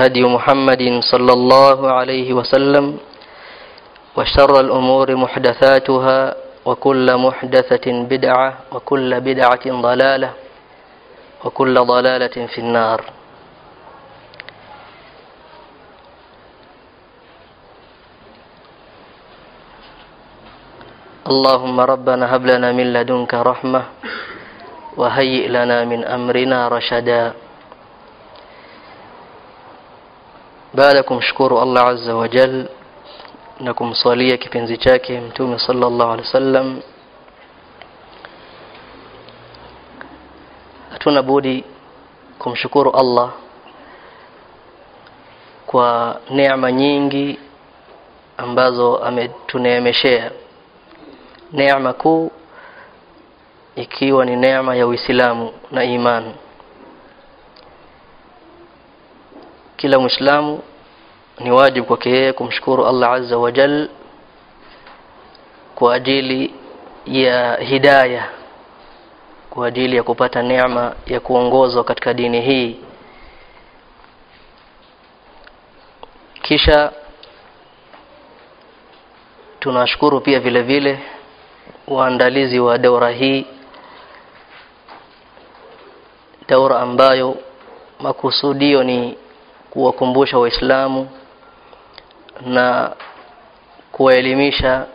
هدي محمد صلى الله عليه وسلم وشر الأمور محدثاتها وكل محدثة بدعة وكل بدعة ضلالة وكل ضلالة في النار. اللهم ربنا هب لنا من لدنك رحمة وهيئ لنا من أمرنا رشدا. Baada ya kumshukuru Allah azza wa jal na kumswalia kipenzi chake mtume sallallahu alaihi wasallam. Hatuna budi kumshukuru Allah kwa neema nyingi ambazo ametuneemeshea. Neema kuu ikiwa ni neema ya Uislamu na imani kila muislamu ni wajibu kwake yeye kumshukuru Allah azza wa jal kwa ajili ya hidaya kwa ajili ya kupata neema ya kuongozwa katika dini hii. Kisha tunashukuru pia vile vile waandalizi wa daura hii daura ambayo makusudio ni kuwakumbusha waislamu na kuwaelimisha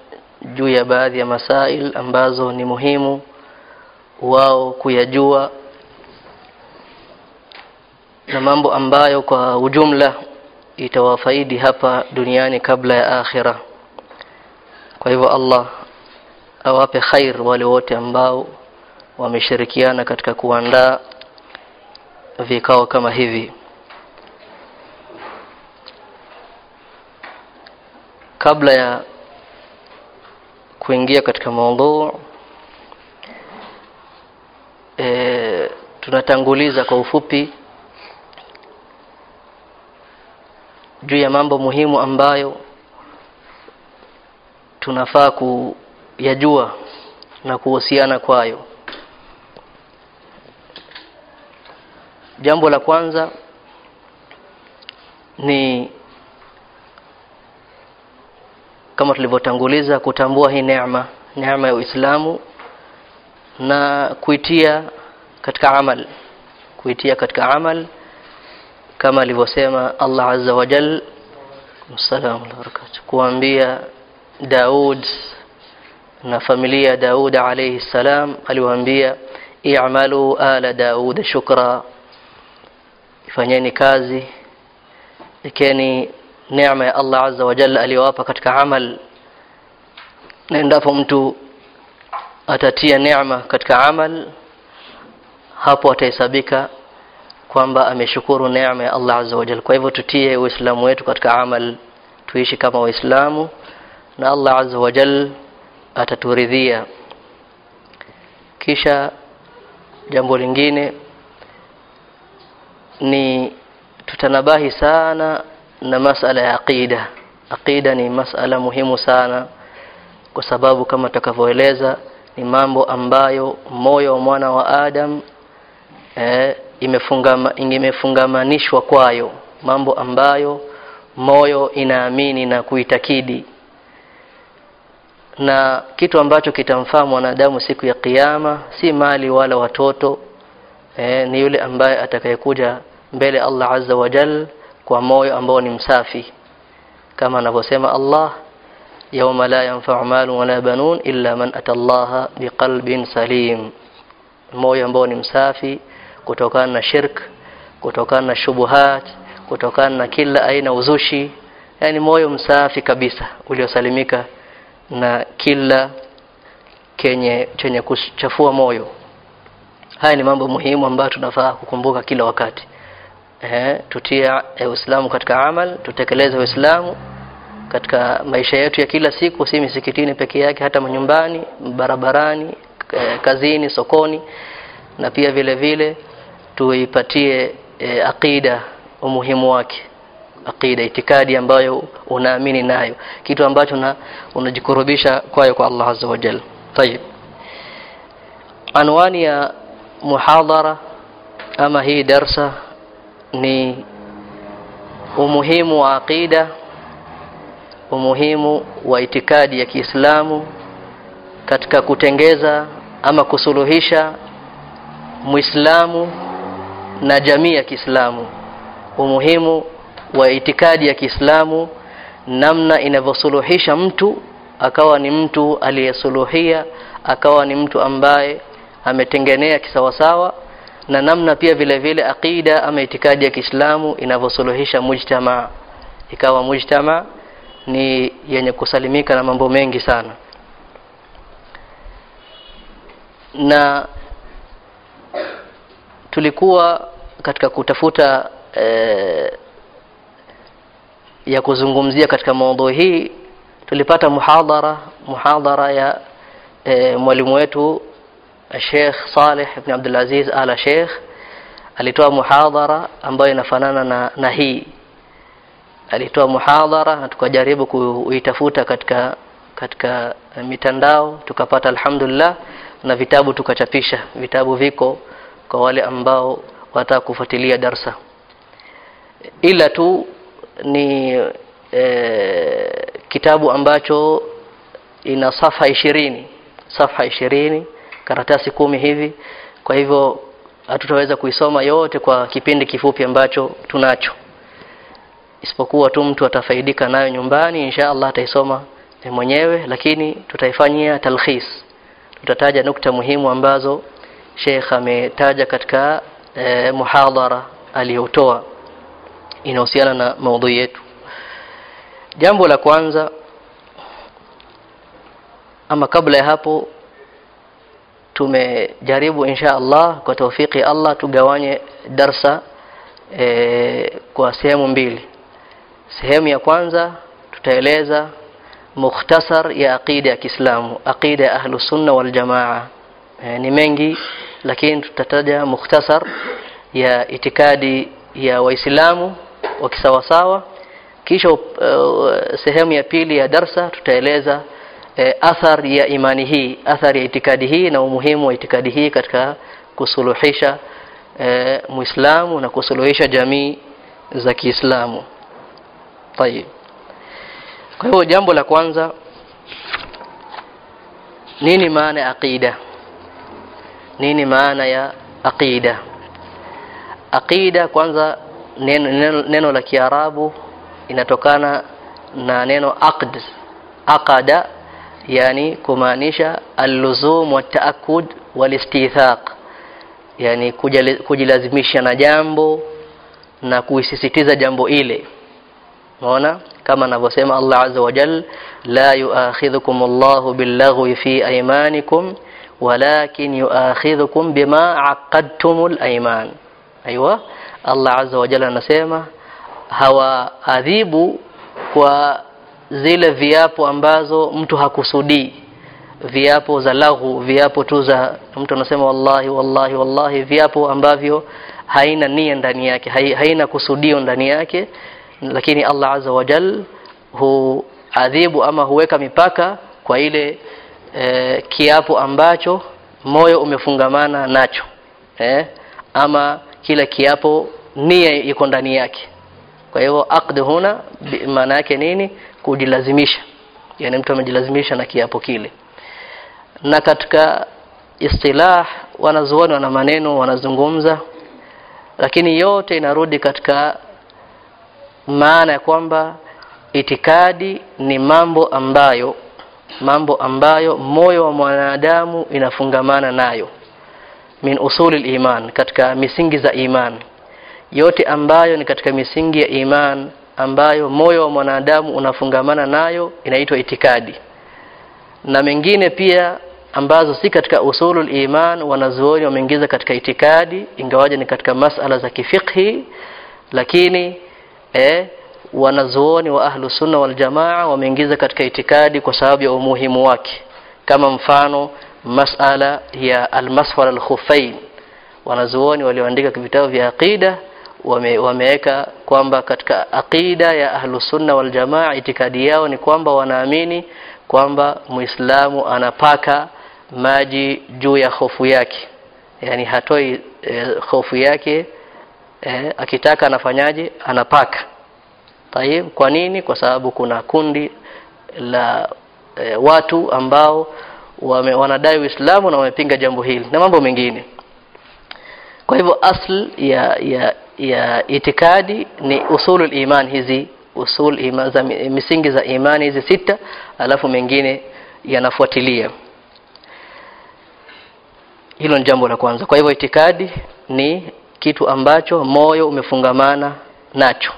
juu ya baadhi ya masail ambazo ni muhimu wao kuyajua na mambo ambayo kwa ujumla itawafaidi hapa duniani kabla ya akhira. Kwa hivyo Allah awape khair wale wote ambao wameshirikiana katika kuandaa vikao kama hivi kabla ya kuingia katika maudhu e, tunatanguliza kwa ufupi juu ya mambo muhimu ambayo tunafaa kuyajua na kuhusiana kwayo. Jambo la kwanza ni kama tulivyotanguliza kutambua hii neema neema ya Uislamu na kuitia katika amal kuitia katika amal kama alivyosema Allah azza wa jal msalamu barakatuh kuambia Daud na familia Daud alayhi salam aliwaambia i'malu ala Daud shukra ifanyeni kazi ikeni neema ya Allah azza wa jalla aliyowapa katika amal. Na endapo mtu atatia neema katika amal hapo atahesabika kwamba ameshukuru neema ya Allah azza wa jalla. Kwa hivyo tutie uislamu wetu katika amal tuishi kama waislamu na Allah azza wa jalla ataturidhia. Kisha jambo lingine ni tutanabahi sana na masala ya aqida. Aqida ni masala muhimu sana kwa sababu kama tutakavyoeleza ni mambo ambayo moyo wa mwana wa Adam eh, imefungama, imefungamanishwa kwayo. Mambo ambayo moyo inaamini na kuitakidi. Na kitu ambacho kitamfaa mwanadamu siku ya kiyama si mali wala watoto eh, ni yule ambaye atakayekuja mbele Allah azza wa jal kwa moyo ambao ni msafi. Kama anavyosema Allah yauma la yanfa'u malun wala banun illa man ata Allah biqalbin salim. Moyo ambao ni msafi kutokana na shirk kutokana na shubuhat kutokana na kila aina uzushi. Yani moyo msafi kabisa uliosalimika na kila kenye chenye kuchafua moyo. Haya ni mambo muhimu ambayo tunafaa kukumbuka kila wakati eh, tutia eh, Uislamu katika amal tutekeleze Uislamu katika maisha yetu ya kila siku si misikitini peke yake hata manyumbani barabarani eh, kazini sokoni na pia vile vile tuipatie eh, aqida umuhimu wake. Aqida itikadi ambayo unaamini nayo. Kitu ambacho na unajikurubisha kwayo kwa Allah azza wa jalla tayib anwani ya muhadhara ama hii darsa ni umuhimu wa aqida umuhimu wa itikadi ya Kiislamu katika kutengeza ama kusuluhisha Muislamu na jamii ya Kiislamu. Umuhimu wa itikadi ya Kiislamu namna inavyosuluhisha mtu akawa ni mtu aliyesuluhia akawa ni mtu ambaye ametengenea kisawasawa na namna pia vile vile aqida ama itikadi ya Kiislamu inavyosuluhisha mujtama. Ikawa mujtama ni yenye kusalimika na mambo mengi sana. Na tulikuwa katika kutafuta eh, ya kuzungumzia katika maudhui hii tulipata muhadhara muhadhara ya e, mwalimu wetu Sheikh Saleh ibn Abdul Aziz Ala Sheikh alitoa muhadhara ambayo inafanana na, na hii. Alitoa muhadhara na tukajaribu kuitafuta katika katika mitandao tukapata alhamdulillah na vitabu tukachapisha. Vitabu viko kwa wale ambao wataka kufuatilia darsa. Ila tu ni e, kitabu ambacho ina safa ishirini. Safa ishirini karatasi kumi hivi. Kwa hivyo hatutaweza kuisoma yote kwa kipindi kifupi ambacho tunacho. Isipokuwa tu mtu atafaidika nayo nyumbani insha Allah ataisoma mwenyewe lakini tutaifanyia talkhis. Tutataja nukta muhimu ambazo Sheikh ametaja katika e, muhadhara aliyotoa inahusiana na maudhui yetu. Jambo la kwanza ama kabla ya hapo tumejaribu insha Allah kwa taufiki Allah tugawanye darsa e, kwa sehemu mbili. Sehemu ya kwanza tutaeleza mukhtasar ya aqida ya Kiislamu aqida ya Ahlus sunna wal jamaa. E, ni mengi lakini tutataja mukhtasar ya itikadi ya waislamu wa kisawasawa. Kisha uh, sehemu ya pili ya darsa tutaeleza uh, athar ya imani hii athar ya itikadi hii na umuhimu wa itikadi hii katika kusuluhisha e, muislamu na kusuluhisha jamii za Kiislamu. Tayib kwa hiyo jambo la kwanza nini maana ya aqida? Nini maana ya aqida? Aqida kwanza neno, neno, neno la Kiarabu inatokana na neno aqd aqada yani kumaanisha alluzum wa taakud walistithaq yani kujilazimisha na jambo na kuisisitiza jambo ile unaona kama anavyosema Allah azza wa jal la yuakhidhukum Allahu billaghwi fi aymanikum walakin yuakhidhukum bima aqadtumul ayman aiywa Allah azza wa jalla anasema hawaadhibu kwa zile viapo ambazo mtu hakusudii viapo za lahu viapo tu za mtu anasema wallahi wallahi wallahi viapo ambavyo haina nia ndani yake haina kusudio ndani yake lakini Allah azza wa jal huadhibu ama huweka mipaka kwa ile e, kiapo ambacho moyo umefungamana nacho eh? ama kila kiapo nia iko ndani yake kwa hivyo aqd huna maana yake nini kujilazimisha. Yani mtu amejilazimisha na kiapo kile. Na katika istilah wanazuoni wana maneno wanazungumza lakini yote inarudi katika maana ya kwamba itikadi ni mambo ambayo mambo ambayo moyo wa mwanadamu inafungamana nayo. Min usuli iman katika misingi za iman. Yote ambayo ni katika misingi ya iman ambayo moyo wa mwanadamu unafungamana nayo inaitwa itikadi. Na mengine pia ambazo si katika usulul iman wanazuoni wameingiza katika itikadi ingawaje ni katika masala za kifiqhi lakini eh, wanazuoni wa ahlu sunna wal jamaa wameingiza katika itikadi kwa sababu ya umuhimu wake. Kama mfano masala ya almasfar alkhuffain wanazuoni walioandika vitabu vya aqida wame, wameweka kwamba katika aqida ya ahlusunna sunna wal jamaa itikadi yao ni kwamba wanaamini kwamba muislamu anapaka maji juu ya hofu yake yani hatoi e, hofu yake e, akitaka anafanyaje anapaka Tayib, kwa nini? Kwa sababu kuna kundi la e, watu ambao wame, wanadai Uislamu na wamepinga jambo hili na mambo mengine. Kwa hivyo asl ya ya ya itikadi ni usulul iman hizi usul iman za misingi za imani hizi sita, alafu mengine yanafuatilia. Hilo ni jambo la kwanza. Kwa hivyo itikadi ni kitu ambacho moyo umefungamana nacho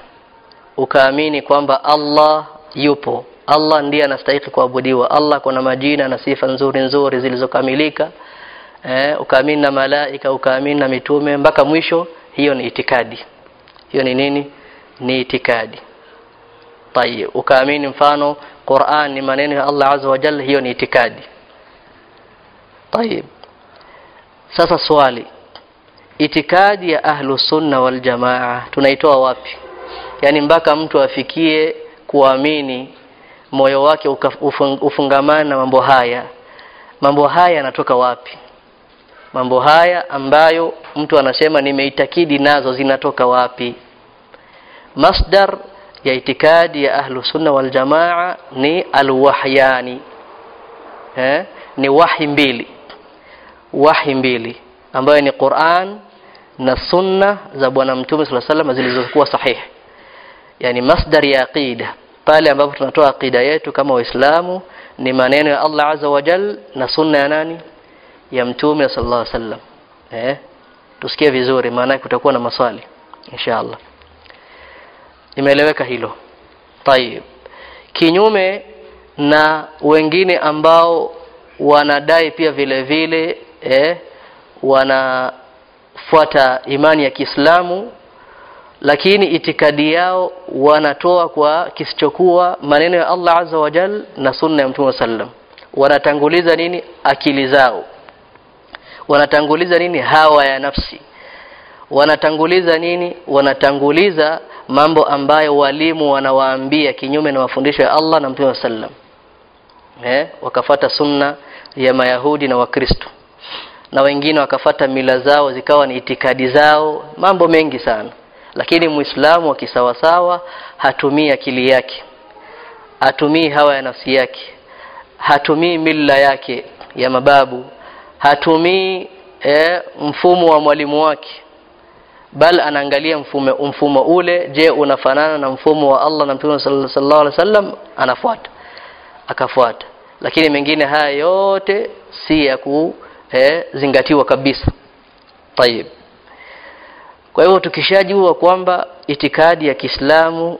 ukaamini kwamba Allah yupo Allah ndiye anastahili kuabudiwa Allah kuna majina na sifa nzuri nzuri zilizokamilika eh, ukaamini na malaika ukaamini na mitume mpaka mwisho hiyo ni itikadi. Hiyo ni nini? Ni itikadi. Tayeb ukaamini mfano Qur'an ni maneno ya Allah azza wa jalla hiyo ni itikadi. Tayeb sasa swali itikadi ya ahlu sunna wal jamaa tunaitoa wapi? Yani mpaka mtu afikie kuamini moyo wake ufungamana na mambo haya mambo haya yanatoka wapi mambo haya ambayo mtu anasema nimeitakidi nazo zinatoka wapi? Masdar ya itikadi ya ahlu sunna wal jamaa ni alwahyani eh? ni wahi mbili wahi mbili ambayo ni Qur'an na sunna za bwana mtume sala salam zilizokuwa sahihi yani masdar ya aqida pale ambapo tunatoa aqida yetu kama waislamu ni maneno ya Allah azza wa jal na sunna ya nani ya mtume sallallahu alaihi wasallam. Eh? Tusikie vizuri maana kutakuwa na maswali inshallah. Imeeleweka hilo. Tayib kinyume na wengine ambao wanadai pia vile vile eh wanafuata imani ya Kiislamu lakini itikadi yao wanatoa kwa kisichokuwa maneno ya Allah azza wa jal na sunna ya Mtume sallam wanatanguliza nini? Akili zao wanatanguliza nini? Hawa ya nafsi. Wanatanguliza nini? Wanatanguliza mambo ambayo walimu wanawaambia kinyume na mafundisho ya Allah na Mtume wa sallam. Eh? Wakafata sunna ya mayahudi na wakristo. Na wengine wakafata mila zao zikawa ni itikadi zao mambo mengi sana. Lakini muislamu wa hatumii akili yake. Hatumii hawa ya nafsi yake. Hatumii mila yake ya mababu hatumii e, mfumo wa mwalimu wake bal anaangalia mfumo, mfumo ule je unafanana na mfumo wa Allah na Mtume sallallahu alaihi wasallam? Anafuata akafuata. Lakini mengine haya yote si ya kuzingatiwa e, kabisa. Tayib kwa hivyo tukishajua kwamba itikadi ya Kiislamu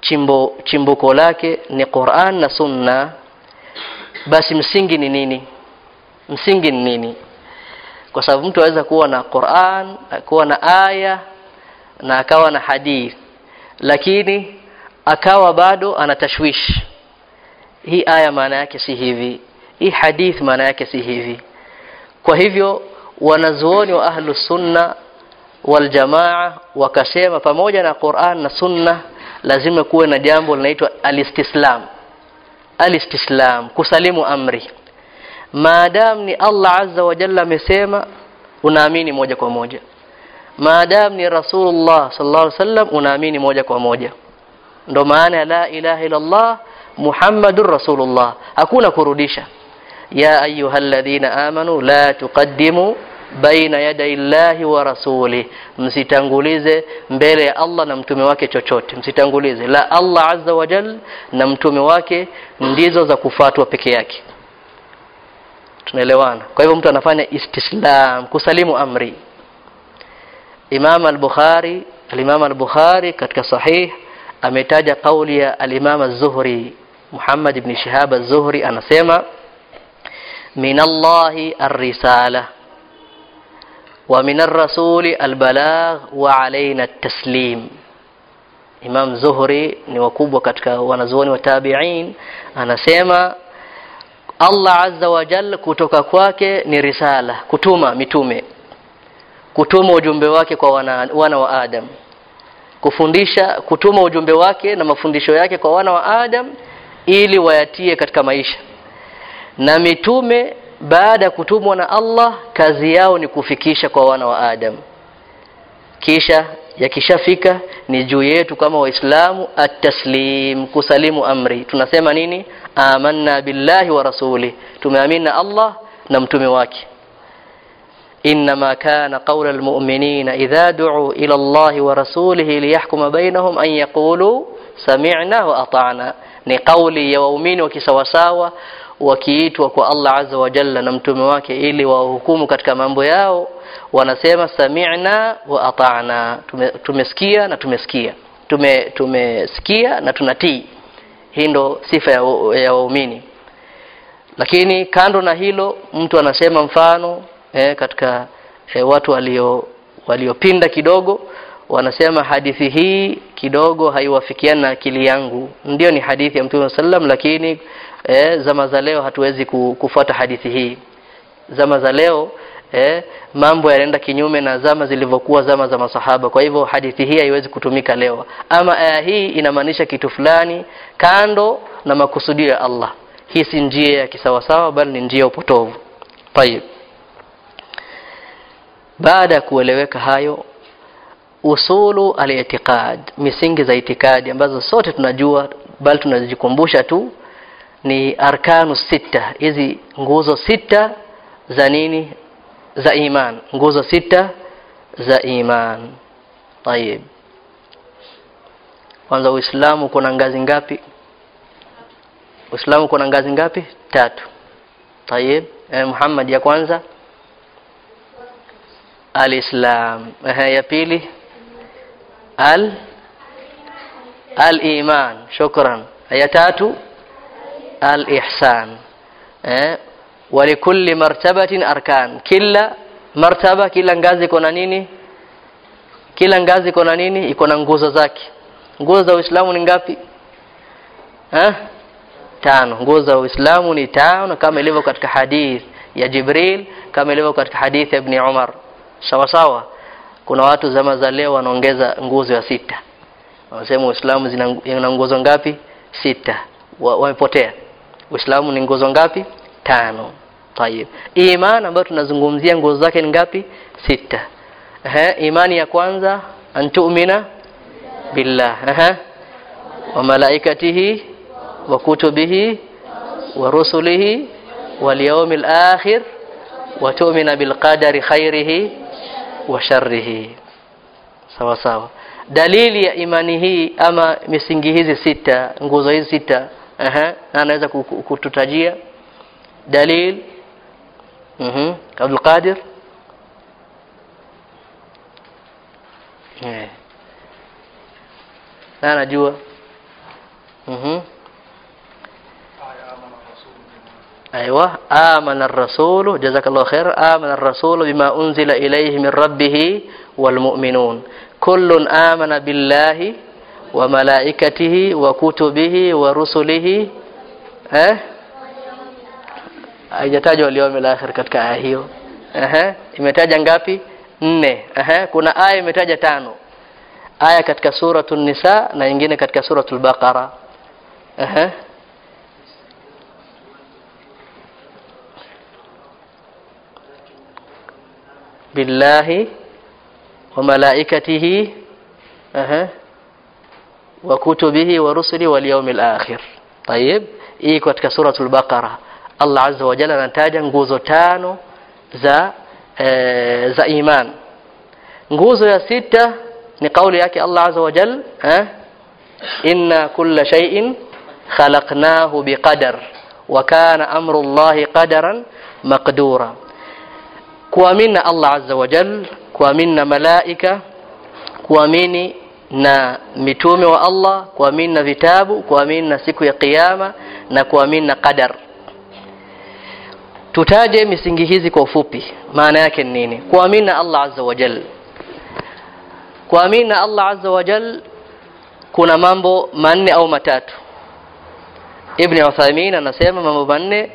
chimbo chimbuko lake ni Qur'an na Sunna basi msingi ni nini msingi ni nini? Kwa sababu mtu aweza kuwa na Qur'an kuwa na aya na akawa na hadith. Lakini akawa bado ana tashwish. Hii aya maana yake si hivi. Hii hadith maana yake si hivi. Kwa hivyo wanazuoni wa ahlu sunna wal jamaa wakasema pamoja na Qur'an na sunna lazima kuwe na jambo linaloitwa alistislam. Alistislam kusalimu amri maadam ni Allah azza wa jalla amesema unaamini moja kwa moja. Maadamu ni rasulullah sallallahu alaihi wasallam unaamini moja kwa moja. Ndo maana la ilaha illallah muhammadur rasulullah. Hakuna kurudisha. Ya ayyuhalladhina amanu la tuqaddimu baina yadai llahi wa rasuli. Msitangulize mbele ya Allah na mtume wake chochote. Msitangulize. La Allah azza wa jal na mtume wake ndizo za kufuatwa peke yake tunaelewana kwa hivyo mtu anafanya istislam kusalimu amri. Imam al-Bukhari al-Imam al-Bukhari katika sahih ametaja kauli ya al-Imam az-Zuhri Muhammad ibn Shihab az-Zuhri anasema min Allahi ar-risala wa min ar-rasuli al-balagh wa alaina at-taslim. Imam Zuhri ni wakubwa katika wanazuoni wa tabi'in. Anasema Allah azza wa jalla kutoka kwake ni risala kutuma mitume kutuma ujumbe wake kwa wana, wana wa Adam kufundisha kutuma ujumbe wake na mafundisho yake kwa wana wa Adam ili wayatie katika maisha. Na mitume baada ya kutumwa na Allah kazi yao ni kufikisha kwa wana wa Adam. Kisha yakishafika ni juu yetu kama waislamu at-taslim kusalimu amri tunasema nini amanna billahi wa rasuli tumeamini na Allah na mtume wake إنما كان قول المؤمنين إذا دعوا إلى الله ورسوله ليحكم بينهم أن يقولوا سمعنا وأطعنا ni kauli ya waumini wakisawasawa wakiitwa kwa Allah azza wa jalla na mtume wake ili wahukumu katika mambo yao wanasema sami'na wa ata'na. Tume, tumesikia na tumesikia. Tume tumesikia na tunatii. Hii ndo sifa ya, ya waumini. Lakini kando na hilo mtu anasema mfano eh, katika eh, watu walio waliopinda kidogo wanasema hadithi hii kidogo haiwafikiani na akili yangu. Ndio ni hadithi ya mtume sallam lakini eh, zama za leo hatuwezi kufuata hadithi hii. Zama za leo eh, mambo yanaenda kinyume na zama zilivyokuwa zama za masahaba. Kwa hivyo hadithi hii haiwezi kutumika leo. Ama aya hii inamaanisha kitu fulani kando na makusudio ya Allah. Hii si njia ya kisawasawa bali ni njia upotovu. Tayib baada ya kueleweka hayo usulu al-i'tiqad misingi za itikadi ambazo sote tunajua bali tunazikumbusha tu ni arkanu sita. Hizi nguzo sita za nini za iman. Nguzo sita za iman. Tayib kwanza uislamu kuna ngazi ngapi? Uislamu kuna ngazi ngapi? Tatu. Tayib eh, muhammad ya kwanza. Alislam. Eh, ya pili. Al al-iman. Shukran. Ya tatu. Al-ihsan. Eh walikulli martabatin arkan. Kila martaba kila ngazi iko na nini? Kila ngazi iko na nini? Iko na nguzo zake. Nguzo za Uislamu ni ngapi? Eh tano. Nguzo za Uislamu ni tano kama ilivyo katika hadith ya Jibril kama ilivyo katika hadith ya Ibn Umar. Sawa sawa. Kuna watu zama za leo wanaongeza nguzo ya sita. Wanasema Uislamu zina nguzo ngapi? Sita. Wamepotea. Wa Uislamu ni nguzo ngapi tano. Tayib iman ambayo tunazungumzia nguzo zake ni ngapi? Sita. Ehe imani ya kwanza antu'mina billah. Ehe. Wa malaikatihi wa kutubihi wa rusulihi wal yawmil akhir wa tu'mina bil qadari khairihi wa sharrihi. Sawa sawa. Dalili ya imani hii ama misingi hizi sita nguzo hizi sita ehe anaweza kututajia mhm Abdul Qadir eh na najua mhm أيوه. آمن الرسول جزاك الله خير آمن الرسول بما أنزل إليه من ربه والمؤمنون. كل آمن بالله وملائكته وكتبه ورسله. eh haijatajwa al akhir katika aya hiyo ehe imetaja ngapi nne ehe kuna aya imetaja tano aya katika suratu nisa na nyingine katika suratu lbaqara uh-huh. billahi wa malaikatihi uh-huh. wa kutubihi wa rusuli wal yawmil akhir tayib hii katika suratul baqara Allah azza wa jalla anataja nguzo tano za e, za iman. Nguzo ya sita ni kauli yake Allah azza wa jalla eh? inna kulla shay'in khalaqnahu biqadar wa kana amru Allahi qadaran maqdura. Kuamini na Allah azza wa jalla kuamini malaika kuamini na mitume wa Allah kuamini vitabu kuamini siku ya kiyama na kuamini na tutaje misingi hizi kwa ufupi. Maana yake ni nini? Kuamini na Allah azza wa jal. Kuamini na Allah azza wa jal kuna mambo manne au matatu. Ibn Uthaymeen anasema mambo manne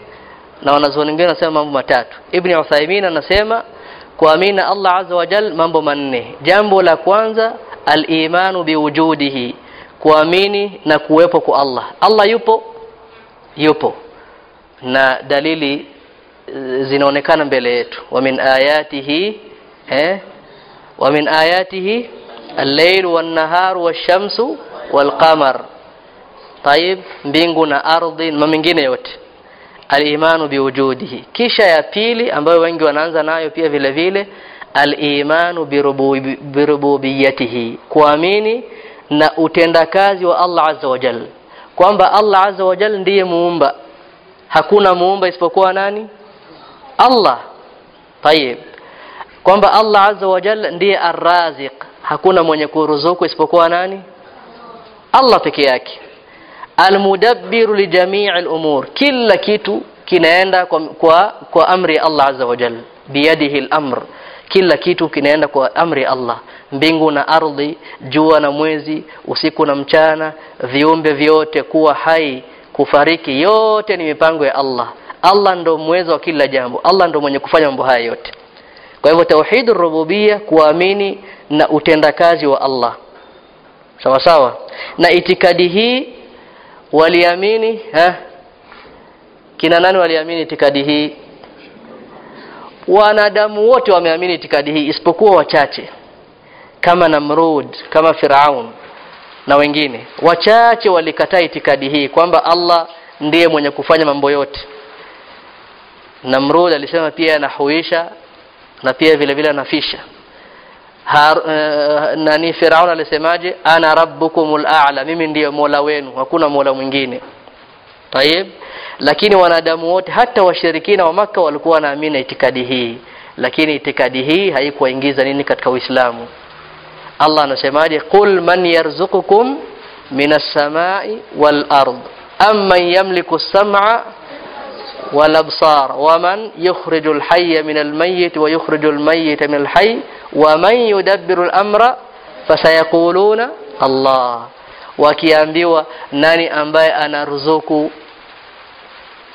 na wanazuoni wengine wanasema mambo matatu. Ibn Uthaymeen anasema kuamini na Allah azza wa jal mambo manne. Jambo la kwanza al-imanu biwujudihi kuamini na kuwepo kwa Allah. Allah yupo? Yupo. Na dalili zinaonekana mbele yetu. Wa min ayatihi eh? Wa min ayatihi al-layl wan-naharu wash-shamsu wal-qamar. Tayib mbingu na ardhi na mengine yote. Al-imanu biwujudihi. Kisha ya pili ambayo wengi wanaanza nayo pia vile vile al-imanu birububiyatihi. Kuamini na utendakazi wa Allah azza wa jalla kwamba Allah azza wa jalla ndiye muumba. Hakuna muumba isipokuwa nani Allah. Tayib kwamba Allah azza wa jalla ndiye arraziq. Hakuna mwenye kuruzuku isipokuwa nani? Allah peke yake. Almudabbiru li jami'il al-umur. Kila kitu kinaenda kwa, kwa, kwa amri Allah azza wa jalla. Biyadihi al-amr. Kila kitu kinaenda kwa amri Allah. Mbingu na ardhi jua na mwezi usiku na mchana viumbe vyote kuwa hai kufariki yote ni mipango ya Allah Allah ndo mwezo wa kila jambo. Allah ndo mwenye kufanya mambo haya yote. Kwa hivyo tauhidur rububia kuamini na utendakazi wa Allah. Sawa sawa? Na itikadi hii waliamini ha? Kina nani waliamini itikadi hii? Wanadamu wote wameamini itikadi hii isipokuwa wachache. Kama Namrud kama Firaun na wengine. Wachache walikataa itikadi hii kwamba Allah ndiye mwenye kufanya mambo yote Namrud alisema pia anahuisha na pia vile vile anafisha. Har, uh, nani Firaun alisemaje? Ana rabbukumul a'la mimi ndiye mola wenu hakuna mola mwingine. Tayeb lakini wanadamu wote hata washirikina wa maka walikuwa wanaamini itikadi hii. Lakini itikadi hii haikuwaingiza nini katika Uislamu. Allah anasemaje? Qul man yarzuqukum minas samai wal ard amman yamliku as-sam'a والأبصار. ومن يخرج الحي من الميت ويخرج الميت من الحي ومن يدبر الأمر فسيقولون الله. وكيانبيوا ناني أمباي أنا رزوكو.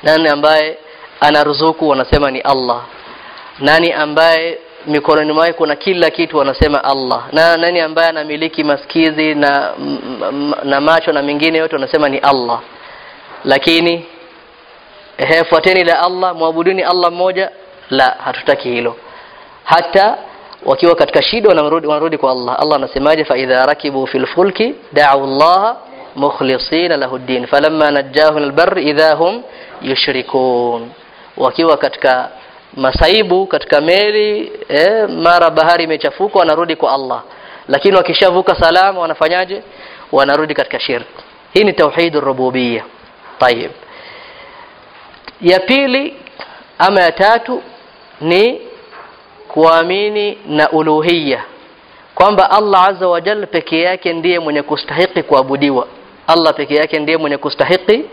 ناني أمباي أنا رزوكو ونسمني الله. ناني أمباي mikononi mwake kuna kila kitu wanasema allah na nani ambaye anamiliki maskizi na, na macho na mingine yote wanasema ni allah lakini ehe fuateni la Allah muabuduni Allah mmoja. La hatutaki hilo. Hata wakiwa katika shida wanarudi wanarudi kwa Allah. Allah anasemaje? Fa idha rakibu fil fulki da'u Allah mukhlisina lahu ad-din falamma najjahum al-barr idha hum yushrikun. Wakiwa katika masaibu katika meli eh, mara bahari imechafuka wanarudi kwa Allah. Lakini wakishavuka salama wanafanyaje? Wanarudi katika shirk. Hii ni tauhidur rububiyya. Tayib ya pili ama ya tatu ni kuamini na uluhiya kwamba Allah azza wa jalla peke yake ndiye mwenye kustahiki kuabudiwa. Allah peke yake ndiye mwenye kustahiki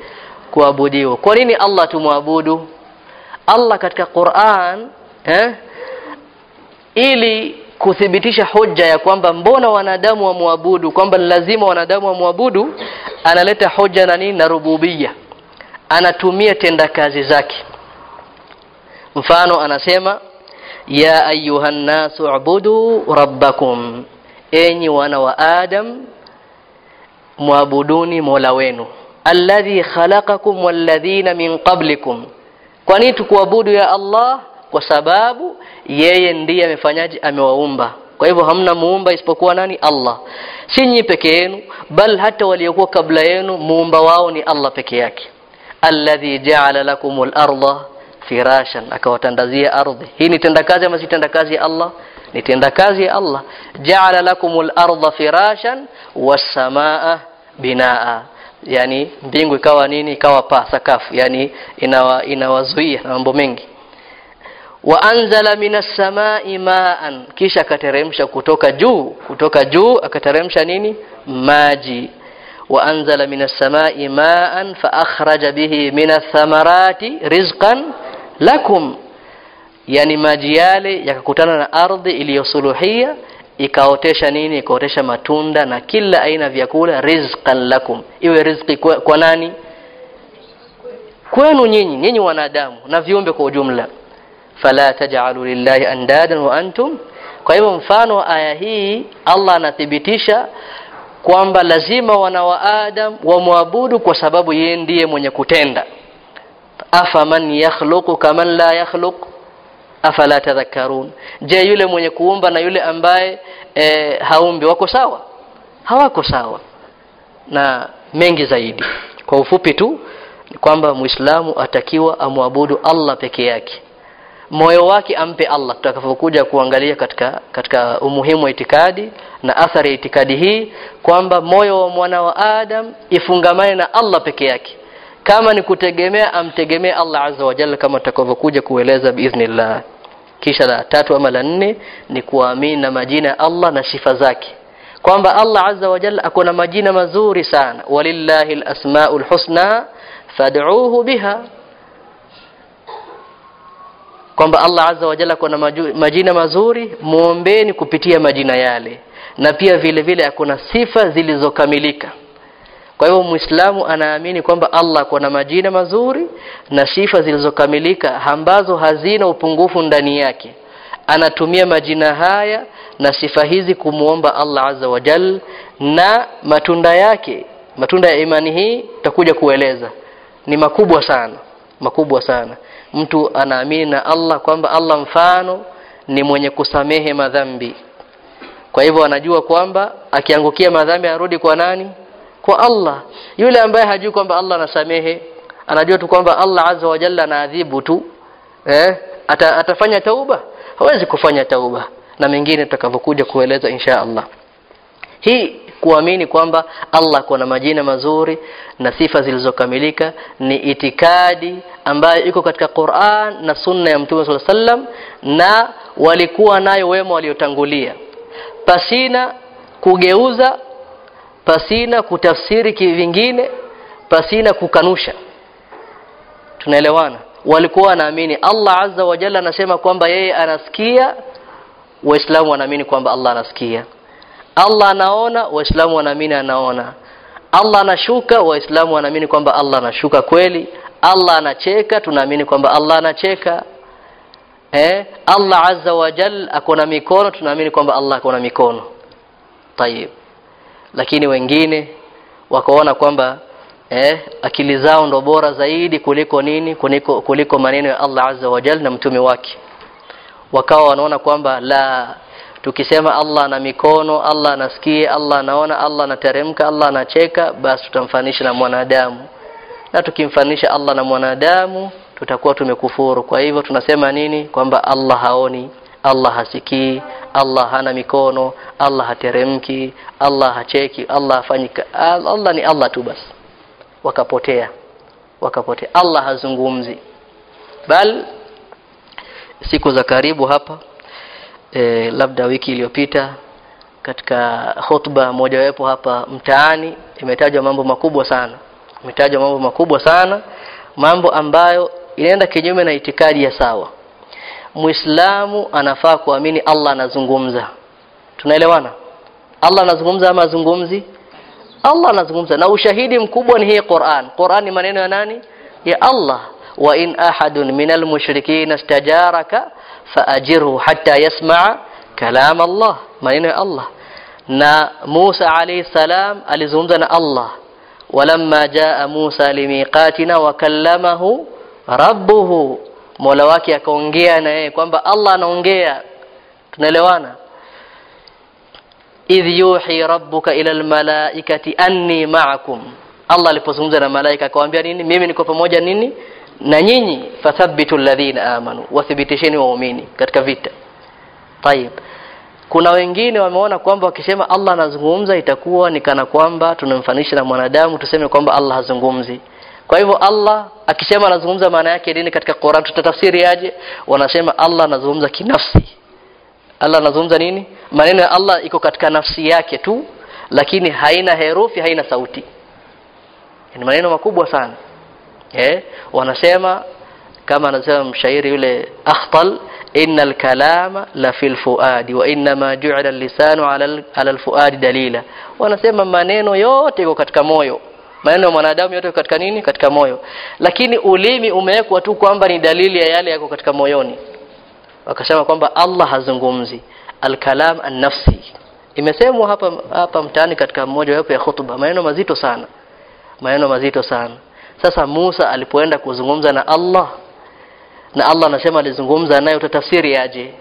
kuabudiwa. Kwa nini Allah tumwabudu? Allah katika Qur'an eh, ili kuthibitisha hoja ya kwamba mbona wanadamu wamwabudu kwamba lazima wanadamu wamwabudu analeta hoja na nini? Na rububia anatumia tenda kazi zake. Mfano anasema ya ayuhan nasu ubudu rabbakum enyi wana wa adam mwabuduni mola wenu. Alladhi khalaqakum walladhina min qablikum. Kwa nini tukuabudu ya allah? Kwa sababu yeye ndiye amefanyaje? Amewaumba. Kwa hivyo hamna muumba isipokuwa nani? Allah. Si peke yenu bal hata waliokuwa kabla yenu muumba wao ni allah peke yake alladhi jaala lakumul arda firashan akawatandazia ardhi. Hii ni tendakazi ama si tendakazi ya allah? Ni tendakazi ya allah. Jaala lakumul arda firashan wassamaa binaa yani mbingu ikawa nini? Ikawa paa sakafu. Yani inawa, inawazuia na mambo mengi. Wa anzala minas samai maan kisha akateremsha kutoka juu kutoka juu akateremsha nini? Maji minas samai maan fa akhraja bihi minas thamarati rizqan lakum. Yani maji yale yakakutana na ardhi iliyosuluhia ikaotesha nini? Ikaotesha matunda na kila aina vyakula rizqan lakum. Iwe riziki kwa, kwa nani? Kwenu nyinyi nyinyi wanadamu na viumbe kwa ujumla. Fala taj'alu lillahi andadan wa antum. Kwa hivyo mfano aya hii Allah anathibitisha kwamba lazima wana wa Adam wamwabudu kwa sababu yeye ndiye mwenye kutenda. Afaman yakhluqu kaman la yakhluq? Afala tadhakkarun? Je yule mwenye kuumba na yule ambaye e, haumbi wako sawa? Hawako sawa. Na mengi zaidi. Kwa ufupi tu kwamba muislamu atakiwa amwabudu Allah peke yake moyo wake ampe Allah tutakapokuja kuangalia katika katika umuhimu wa itikadi na athari ya itikadi hii kwamba moyo wa mwana wa Adam ifungamane na Allah peke yake. Kama ni kutegemea amtegemee Allah azza wa jalla kama tutakavyokuja kueleza biiznillah kisha la tatu ama la nne ni kuamini na majina ya Allah na sifa zake. Kwamba Allah azza wa jalla akona majina mazuri sana. Walillahi alasmaul husna fad'uuhu biha kwamba Allah azza wa jalla kuna majina mazuri muombeni kupitia majina yale. Na pia vile vile akona sifa zilizokamilika. Kwa hivyo muislamu anaamini kwamba Allah kuna majina mazuri na sifa zilizokamilika ambazo hazina upungufu ndani yake. Anatumia majina haya na sifa hizi kumuomba Allah azza wa jal na matunda yake matunda ya imani hii takuja kueleza. Ni makubwa sana makubwa sana. Mtu anaamini na Allah kwamba Allah mfano ni mwenye kusamehe madhambi. Kwa hivyo anajua kwamba akiangukia madhambi arudi kwa nani? Kwa Allah. Yule ambaye hajui kwamba Allah anasamehe anajua tu kwamba Allah azza wa jalla anaadhibu tu eh Ata, atafanya tauba? Hawezi kufanya tauba. Na mengine tutakavyokuja kueleza insha Allah. Hii kuamini kwamba Allah kuna majina mazuri na sifa zilizokamilika ni itikadi ambayo iko katika Qur'an na sunna ya Mtume صلى sallam na walikuwa nayo wema waliotangulia. Pasina kugeuza pasina kutafsiri kivingine pasina kukanusha. Tunaelewana? Walikuwa wanaamini Allah azza wa jalla anasema kwamba yeye anasikia waislamu wanaamini kwamba Allah anasikia Allah anaona waislamu wanaamini anaona. Allah anashuka waislamu wanaamini kwamba Allah anashuka kweli. Allah anacheka tunaamini kwamba Allah anacheka. Eh Allah azza wa jal akona mikono tunaamini kwamba Allah akona mikono. Tayib lakini wengine wakaona kwamba eh, akili zao ndo bora zaidi kuliko nini kuliko, kuliko maneno ya Allah azza wa jal na mtume wake. Wakawa wanaona kwamba la tukisema Allah ana mikono Allah anasikia Allah anaona Allah anateremka Allah anacheka basi tutamfanisha na mwanadamu. Na tukimfanisha Allah na mwanadamu tutakuwa tumekufuru. Kwa hivyo tunasema nini? Kwamba Allah haoni Allah hasikii Allah hana mikono Allah hateremki Allah hacheki Allah hafanyi Allah ni Allah tu basi. Wakapotea wakapotea. Allah hazungumzi. Bal siku za karibu hapa e, labda wiki iliyopita katika hotuba mojawapo hapa mtaani imetajwa mambo makubwa sana imetajwa mambo makubwa sana mambo ambayo inaenda kinyume na itikadi ya sawa Muislamu anafaa kuamini Allah anazungumza. Tunaelewana? Allah anazungumza ama azungumzi? Allah anazungumza na ushahidi mkubwa ni hii Qur'an. Qur'an ni maneno ya nani? Ya Allah. Wa in ahadun minal mushrikeena istajaraka faajirhu hatta yasma'a kalam Allah. Maneno ya Allah. na Musa alayhi salam alizungumza na Allah. Walamma jaa Musa limiqatina wa kallamahu rabbuhu. Mola wake akaongea na yeye kwamba Allah anaongea. Tunaelewana? Idh yuhi rabbuka ila almalaikati anni ma'akum. Allah alipozungumza na malaika akawaambia nini? Mimi niko pamoja nini na nyinyi fathabitu alladhina amanu wathibitisheni waumini katika vita. Tayib kuna wengine wameona kwamba wakisema Allah anazungumza itakuwa ni kana kwamba tunamfanisha na mwanadamu tuseme kwamba Allah hazungumzi. Kwa hivyo Allah akisema anazungumza maana yake nini katika Qur'an? Tutatafsiri aje? Wanasema Allah anazungumza kinafsi. Allah anazungumza nini? Maneno ya Allah iko katika nafsi yake tu lakini haina herufi haina sauti. Ni maneno makubwa sana eh? Wanasema kama anasema mshairi yule akhtal inna alkalama la fil fuadi wa inna ma ju'ila al-lisanu ala al-fuadi dalila. Wanasema maneno yote iko katika moyo. Maneno ya mwanadamu yote katika nini? Katika moyo. Lakini ulimi umewekwa tu kwamba ni dalili ya yale yako katika moyoni. Wakasema kwamba Allah hazungumzi. Al-kalam an-nafsi. Imesemwa hapa hapa mtaani katika mmoja wapo ya khutba maneno mazito sana. Maneno mazito sana sasa Musa alipoenda kuzungumza na Allah na Allah anasema alizungumza naye utatafsiri aje?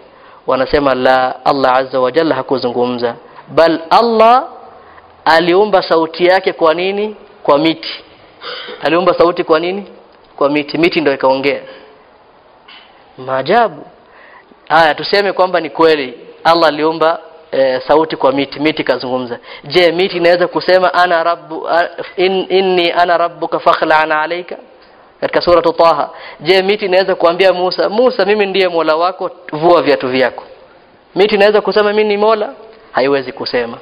Wanasema la Allah azza wa jalla hakuzungumza. Bal Allah aliumba sauti yake kwa nini? Kwa miti. Aliumba sauti kwa nini? Kwa miti. Miti ndio ikaongea. Maajabu. Haya tuseme kwamba ni kweli. Allah aliumba e, sauti kwa miti miti kazungumza. Je miti inaweza kusema ana rabbu in, inni ana rabbuka fakhla'na alayka? Katika sura Taha. Je miti inaweza kuambia Musa Musa mimi ndiye Mola wako vua viatu vyako. Miti inaweza kusema mimi ni Mola. Haiwezi kusema.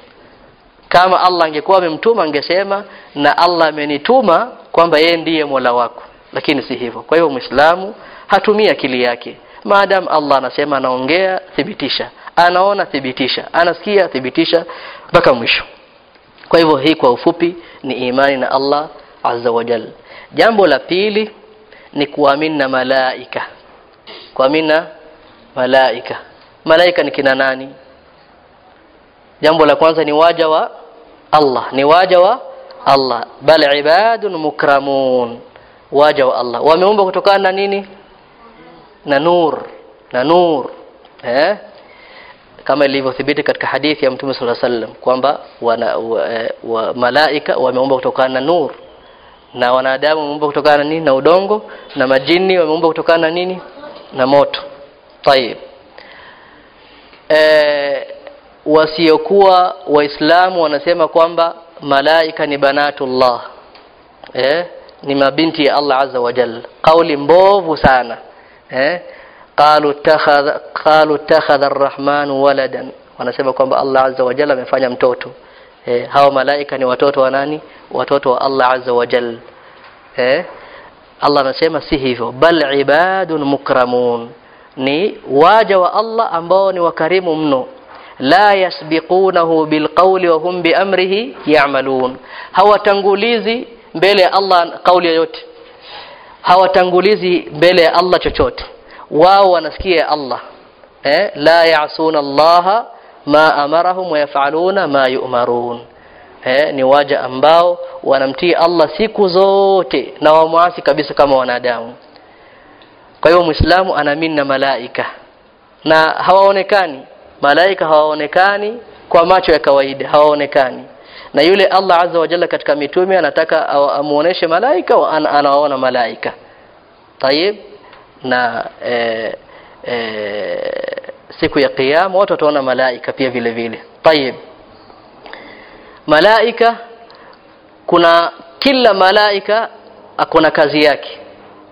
Kama Allah angekuwa amemtuma angesema na Allah amenituma kwamba yeye ndiye Mola wako. Lakini si hivyo. Kwa hiyo Muislamu hatumia akili yake. Maadam Allah anasema anaongea thibitisha anaona thibitisha. Anasikia thibitisha mpaka mwisho. Kwa hivyo hii kwa ufupi ni imani na Allah azza wa jalla. Jambo la pili ni kuamini na malaika. Kuamini na malaika. Malaika ni kina nani? Jambo la kwanza ni waja wa Allah. Ni waja wa Allah. Bal ibadun mukramun. Waja wa Allah. Wameumba kutokana na nini? Na nur. Na nur. Eh kama ilivyothibiti katika hadithi ya Mtume sala sallam kwamba wana, wa, e, wa, malaika wameumbwa kutokana na nur na wanadamu wameumbwa kutokana na nini? Na udongo, na majini wameumbwa kutokana na nini? Na moto. tayeb E, wasiokuwa Waislamu wanasema kwamba malaika ni banatullah eh ni mabinti ya Allah azza wa jalla, kauli mbovu sana eh qalu takhadha qalu takhadha arrahman waladan. Wanasema kwamba Allah azza wa jalla amefanya mtoto. Eh hawa malaika ni watoto wa nani? Watoto wa Allah azza wa jalla. Eh Allah anasema si hivyo. Bal ibadun mukramun. Ni waja wa Allah ambao ni wakarimu mno. La yasbiqunahu bilqawli wa hum biamrihi ya'malun. Hawatangulizi mbele ya Allah kauli yoyote. Hawatangulizi mbele ya Allah chochote wao wanasikia Allah. Eh la ya'suna Allah ma amarahum wa yaf'aluna ma yu'marun. Eh ni waja ambao wanamtii Allah siku zote na wamwasi kabisa kama wanadamu. Kwa hiyo muislamu anaamini na malaika. Na hawaonekani. Malaika hawaonekani kwa macho ya kawaida. Hawaonekani. Na yule Allah azza wa jalla katika mitume anataka amuoneshe malaika wa anawaona malaika. Tayib na e, e, siku ya kiyama watu wataona malaika pia vile vile. Tayib malaika kuna kila malaika akona kazi yake.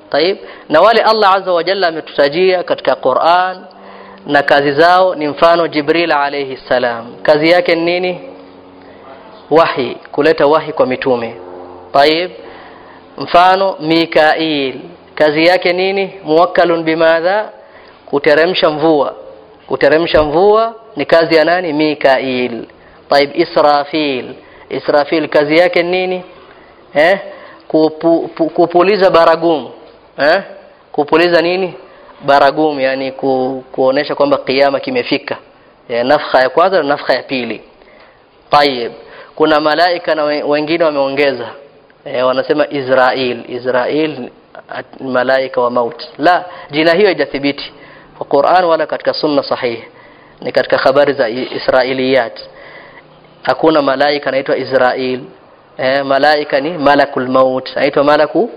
Tayib na wale Allah azza wa jalla ametutajia katika Qur'an na kazi zao ni mfano Jibril alayhi salam. Kazi yake ni nini? Wahi kuleta wahi kwa mitume. Tayib mfano Mikail kazi yake nini? Muwakkalun bimadha kuteremsha mvua. Kuteremsha mvua ni kazi ya nani? Mikail. Taib Israfil. Israfil kazi yake nini? Eh? Kupu, pu, kupuliza baragumu. Eh? Kupuliza nini? Baragumu yani ku, kuonesha kwamba kiyama kimefika. Ya nafkha ya kwanza na nafkha ya pili. Tayib, kuna malaika na wengine wameongeza. E, wanasema Israel. Israel malaika wa mauti. La, jina hiyo haijathibiti. Kwa Qur'an wala katika sunna sahihi, ni katika habari za Israiliyat. Hakuna malaika anaitwa Israel. eh, malaika ni malakul maut, anaitwa malaku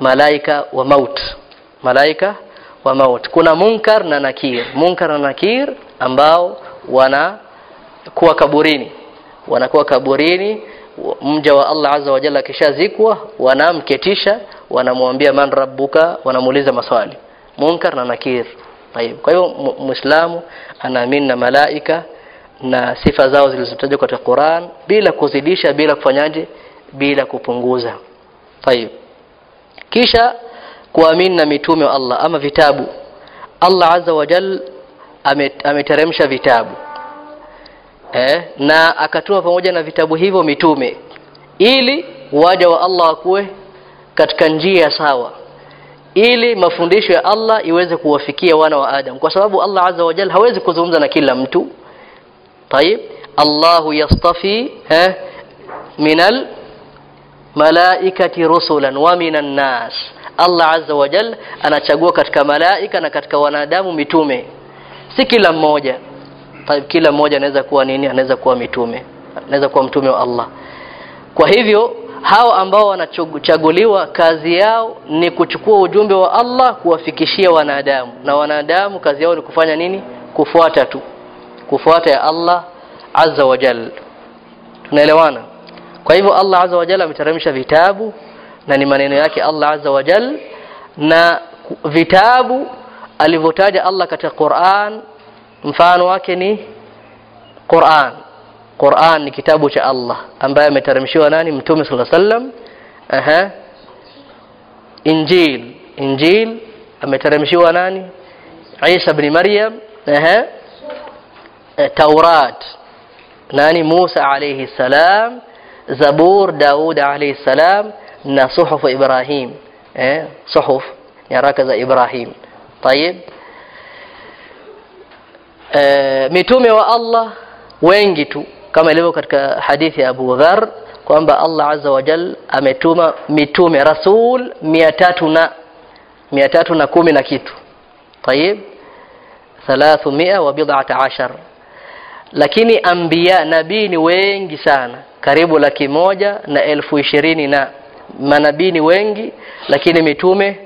malaika wa maut, malaika wa maut. Kuna munkar na nakir, munkar na nakir ambao wana kuwa kaburini. Wanakuwa kaburini mja wa Allah azza wa jalla kishazikwa wanamketisha wanamwambia man rabbuka wanamuuliza maswali. Munkar na nakir. طيب kwa hivyo muislamu anaamini na malaika na sifa zao zilizotajwa katika Qur'an bila kuzidisha bila kufanyaje bila kupunguza. طيب kisha kuamini na mitume wa Allah ama vitabu. Allah azza wa jal ameteremsha vitabu. Eh, na akatuma pamoja na vitabu hivyo mitume. Ili waja wa Allah wakuwe katika njia sawa ili mafundisho ya Allah iweze kuwafikia wana wa Adam kwa sababu Allah azza wa jalla hawezi kuzungumza na kila mtu طيب الله يصطفي ها من الملائكة رسلا ومن الناس Allah azza wa jalla anachagua katika malaika na katika wanadamu mitume si kila mmoja Taib, kila mmoja anaweza kuwa nini anaweza kuwa mitume anaweza kuwa mtume wa Allah kwa hivyo hao ambao wanachaguliwa kazi yao ni kuchukua ujumbe wa Allah kuwafikishia wanadamu. Na wanadamu kazi yao ni kufanya nini? Kufuata tu. Kufuata ya Allah azza wa jalla tunaelewana? Kwa hivyo Allah azza wa jalla ameteremsha vitabu na ni maneno yake Allah azza wa jalla na vitabu alivyotaja Allah katika Qur'an mfano wake ni Qur'an Qur'an ni kitabu cha Allah ambaye ameteremshiwa nani mtume sallallahu alaihi wasallam aha Injil Injil ameteremshiwa nani Isa ibn Maryam aha Eh, Taurat nani Musa alayhi salam Zabur Daud alayhi salam na suhuf Ibrahim eh suhuf nyaraka za Ibrahim طيب eh, mitume wa Allah wengi tu kama ilivyo katika hadithi ya Abu Dhar kwamba Allah azza wa jal ametuma mitume rasul mia tatu na mia tatu na kumi na kitu. Tayeb 300 wa bid'ata ashar. Lakini anbiya nabii ni wengi sana. Karibu laki moja na elfu ishirini na manabii ni wengi lakini mitume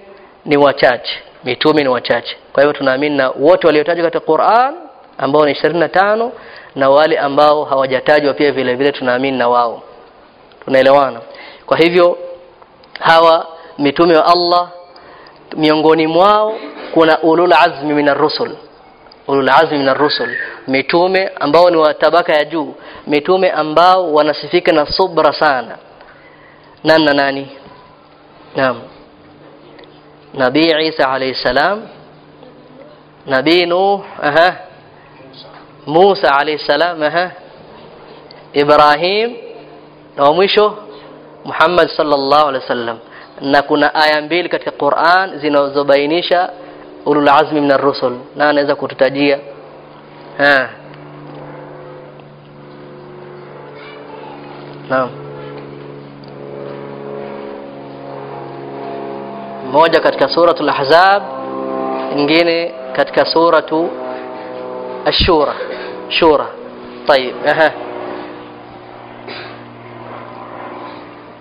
ni wachache. Mitume ni wachache. Kwa hivyo tunaamini na wote waliotajwa katika Qur'an ambao ni 25 na wale ambao hawajatajwa pia vile vile tunaamini na wao. Tunaelewana? Kwa hivyo hawa mitume wa Allah miongoni mwao kuna ulul azmi minar rusul. Ulul azmi minar rusul. Mitume ambao ni wa tabaka ya juu. Mitume ambao wanasifika na subra sana. Nani na nani? Naam. Nabii Isa alayhi salam. Nabii Nuh aha Musa alayhi salam aha Ibrahim na wa mwisho Muhammad sallallahu alaihi wasallam. Na kuna aya mbili katika Qur'an zinazobainisha ulul azmi min ar-rusul na anaweza kututajia. Ha. Naam. Moja katika suratul ahzab nyingine katika suratu ash-shura شورى طيب أها.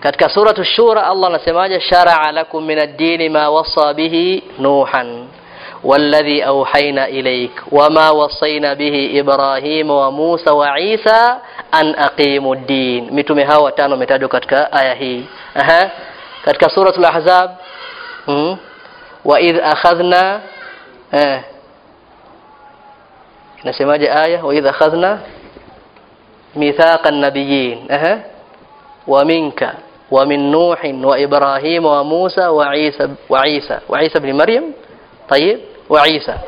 كتك سورة الشورى الله نسماجه شرع لكم من الدين ما وصى به نوحا والذي أوحينا إليك وما وصينا به إبراهيم وموسى وعيسى أن أقيموا الدين. متو هاو تانو متادو كتك آيهي أها. كتك سورة الأحزاب. وإذ أخذنا آه. inasemaje aya? Wa idha khadhna mithaqan nabiyyin. Eh wa minka. Wa min nuhin wa ibrahim wa musa wa isa wa isa. Wa isa ibn maryam. Tayyib. Wa isa.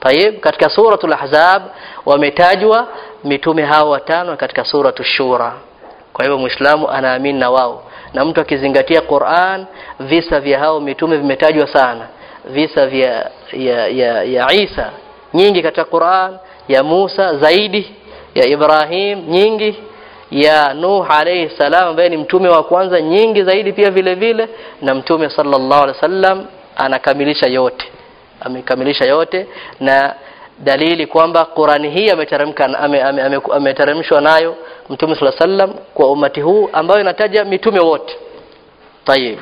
Tayyib. Katika suratul ahzab wametajwa mitume hao watano katika suratul shura. Kwa hivyo muislamu anaamini na wao. Na mtu akizingatia Qur'an visa vya hao mitume vimetajwa sana. Visa vya ya, ya, ya Isa. Nyingi katika Qur'an ya Musa zaidi ya Ibrahim nyingi. Ya Nuh alayhi salam ambaye ni mtume wa kwanza nyingi zaidi pia vile vile. Na mtume sallallahu alaihi wasallam anakamilisha yote. Amekamilisha yote. Na dalili kwamba Qurani hii ameteremka ame, ame, ame, ameteremshwa nayo mtume alaihi wasallam kwa umati huu ambayo inataja mitume wote. Tayib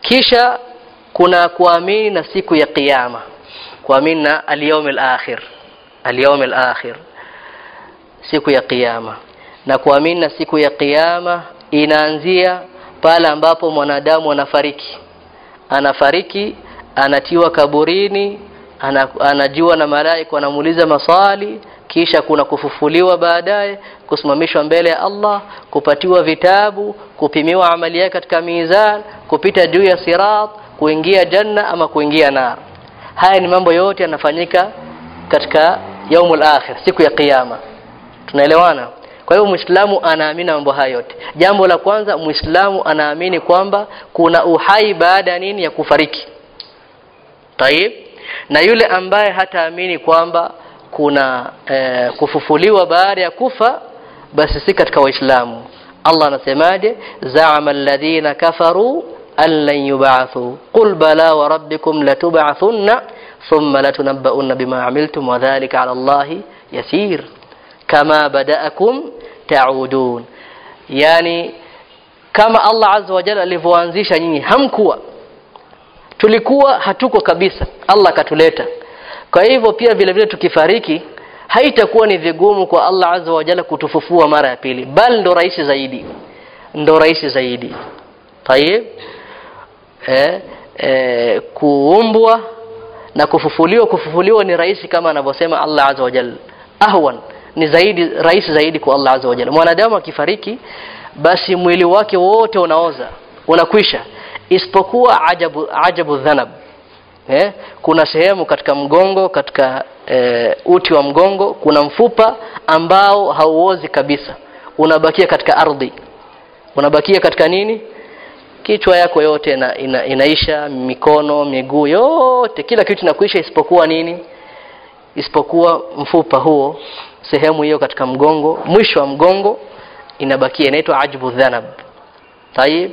kisha kuna kuamini na siku ya kiyama kuamini na al-yawm al-akhir al-yawm al-akhir siku ya kiyama na kuamini na siku ya kiyama inaanzia pale ambapo mwanadamu anafariki. Anafariki anatiwa kaburini anajua na malaika wanamuuliza maswali kisha kuna kufufuliwa baadaye kusimamishwa mbele ya Allah kupatiwa vitabu kupimiwa amali yake katika mizan kupita juu ya sirat kuingia janna ama kuingia nar. Haya ni mambo yote yanafanyika katika yaumul akhir siku ya kiyama. Tunaelewana? Kwa hiyo muislamu anaamini mambo haya yote. Jambo la kwanza muislamu anaamini kwamba kuna uhai baada ya nini? Ya kufariki. Taib. Na yule ambaye hataamini kwamba kuna eh, kufufuliwa baada ya kufa basi si katika waislamu. Allah anasemaje? Za'ama alladhina kafaru an lan yub'athu qul bala wa rabbikum latub'athunna thumma latunabba'unna bima 'amiltum wa dhalika 'ala Allahi yasir kama bada'akum ta'udun yani kama Allah azza wa jalla alivyoanzisha nyinyi hamkuwa. Tulikuwa hatuko kabisa. Allah akatuleta kwa hivyo pia vile vile tukifariki haitakuwa ni vigumu kwa Allah azza wa jalla kutufufua mara ya pili. Bali ndo rahisi zaidi. Ndo rahisi zaidi. Tayeb eh, eh, kuumbwa na kufufuliwa. Kufufuliwa ni rahisi kama anavyosema Allah azza wa jalla. Ahwan ni zaidi rahisi zaidi kwa Allah azza wa jalla. Mwanadamu akifariki basi mwili wake wote unaoza unakwisha. Isipokuwa ajabu ajabu dhanab eh? kuna sehemu katika mgongo katika eh, uti wa mgongo kuna mfupa ambao hauozi kabisa. Unabakia katika ardhi. Unabakia katika nini kichwa yako yote ina, ina, inaisha mikono miguu yote kila kitu inakuisha isipokuwa nini? Isipokuwa mfupa huo sehemu hiyo katika mgongo mwisho wa mgongo inabakia inaitwa ajbu dhanab. Tayib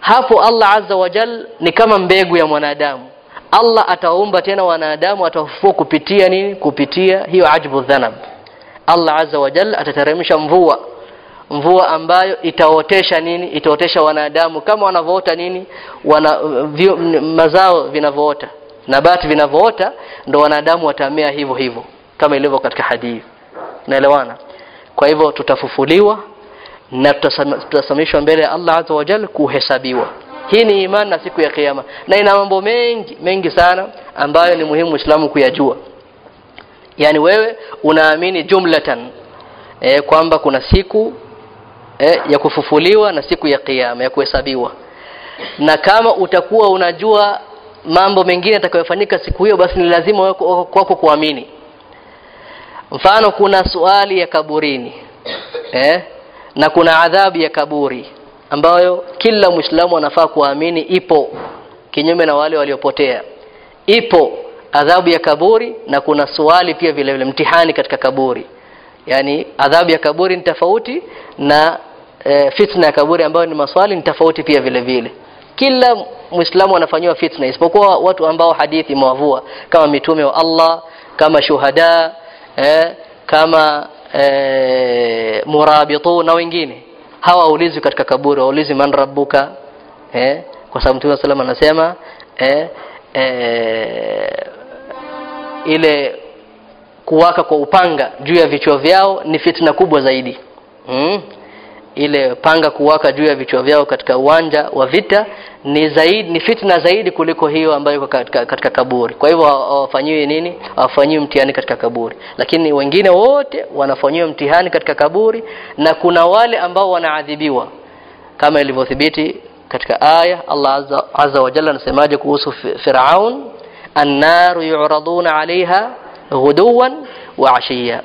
hapo Allah azza wa jal ni kama mbegu ya mwanadamu. Allah ataumba tena wanadamu atawafufua kupitia nini? Kupitia hiyo ajbu dhanab. Allah azza wa jal atateremsha mvua mvua ambayo itaotesha nini itaotesha wanadamu. Kama wanavoota nini wana vio, mazao vinavyoota nabati vinavyoota ndo wanadamu watamea hivyo hivyo kama ilivyo katika hadithi. Naelewana? Kwa hivyo tutafufuliwa na tutasamishwa mbele ya Allah azza wa jalla kuhesabiwa. Hii ni imani na siku ya kiyama. Na ina mambo mengi mengi sana ambayo ni muhimu Uislamu kuyajua. Yani wewe unaamini jumlatan e, kwamba kuna siku e, ya kufufuliwa na siku ya kiyama ya kuhesabiwa. Na kama utakuwa unajua mambo mengine yatakayofanyika siku hiyo basi ni lazima kwako kuamini. Mfano kuna swali ya kaburini eh? na kuna adhabu ya kaburi ambayo kila Muislamu anafaa kuamini ipo kinyume na wale waliopotea. Ipo adhabu ya kaburi na kuna swali pia vile vile mtihani katika kaburi. Yani adhabu ya kaburi ni tofauti na e, fitna ya kaburi ambayo ni maswali ni tofauti pia vile vile. Kila Muislamu anafanyiwa fitna isipokuwa watu ambao hadithi imewavua kama mitume wa Allah kama shuhada eh, kama eh, murabitu na wengine. Hawa waulizwi katika kaburi waulizwi man rabbuka eh, kwa sababu Mtume sallam anasema eh, eh, ile kuwaka kwa upanga juu ya vichwa vyao ni fitna kubwa zaidi. Mm? Ile panga kuwaka juu ya vichwa vyao katika uwanja wa vita ni zaidi ni fitna zaidi kuliko hiyo ambayo iko katika, katika kaburi. Kwa hivyo hawafanyiwi nini? Hawafanyiwi mtihani katika kaburi. Lakini wengine wote wanafanyiwa mtihani katika kaburi na kuna wale ambao wanaadhibiwa. Kama ilivyothibiti katika aya Allah azza, azza wa jalla anasemaje kuhusu Firaun? Annaru yu'raduna alaiha ghuduwan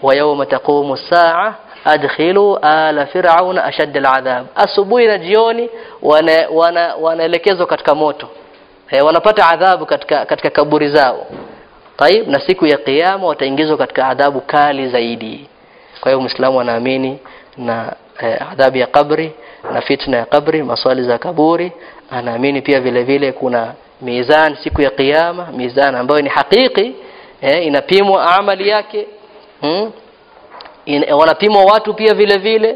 wa yawma taqumu as-sa'a adkhilu ala fir'auna ashad al'adhab asubuhi na jioni wanaelekezwa wana, wana katika moto e, wanapata adhabu katika katika kaburi zao Taib, na siku ya kiyama wataingizwa katika adhabu kali zaidi. Kwa hiyo Muislamu anaamini na eh, adhabu ya kabri na fitna ya kabri, maswali za kaburi. Anaamini pia vile vile kuna mizan siku ya kiyama, mizan ambayo ni hakiki eh, inapimwa amali yake hmm? In, wanapimwa watu pia vile vile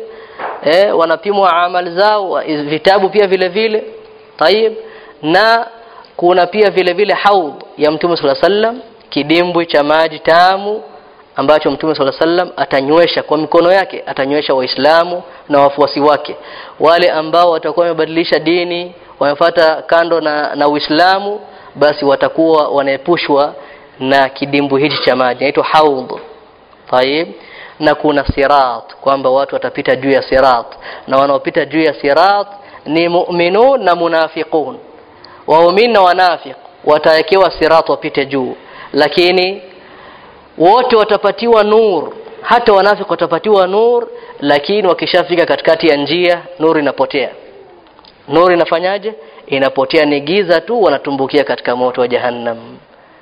eh, wanapimwa amali zao, vitabu pia vile vile tayib, na kuna pia vile vile haud ya Mtume sala sallam kidimbwi cha maji tamu ambacho Mtume sala sallam atanywesha kwa mikono yake, atanywesha Waislamu na wafuasi wake, wale ambao watakuwa wamebadilisha dini, wamefata kando na, na Uislamu, basi watakuwa wanaepushwa na kidimbwi hichi cha maji, inaitwa haudh. Tayib, na kuna sirat, kwamba watu watapita juu ya sirat, na wanaopita juu ya sirat ni mu'minun na munafiqun. Waumini na wanafiq watawekewa sirat wapite juu, lakini wote watapatiwa nur, hata wanafiki watapatiwa nur, lakini wakishafika katikati ya njia nur inapotea. Nur inafanyaje? Inapotea, ni giza tu, wanatumbukia katika moto wa Jahannam.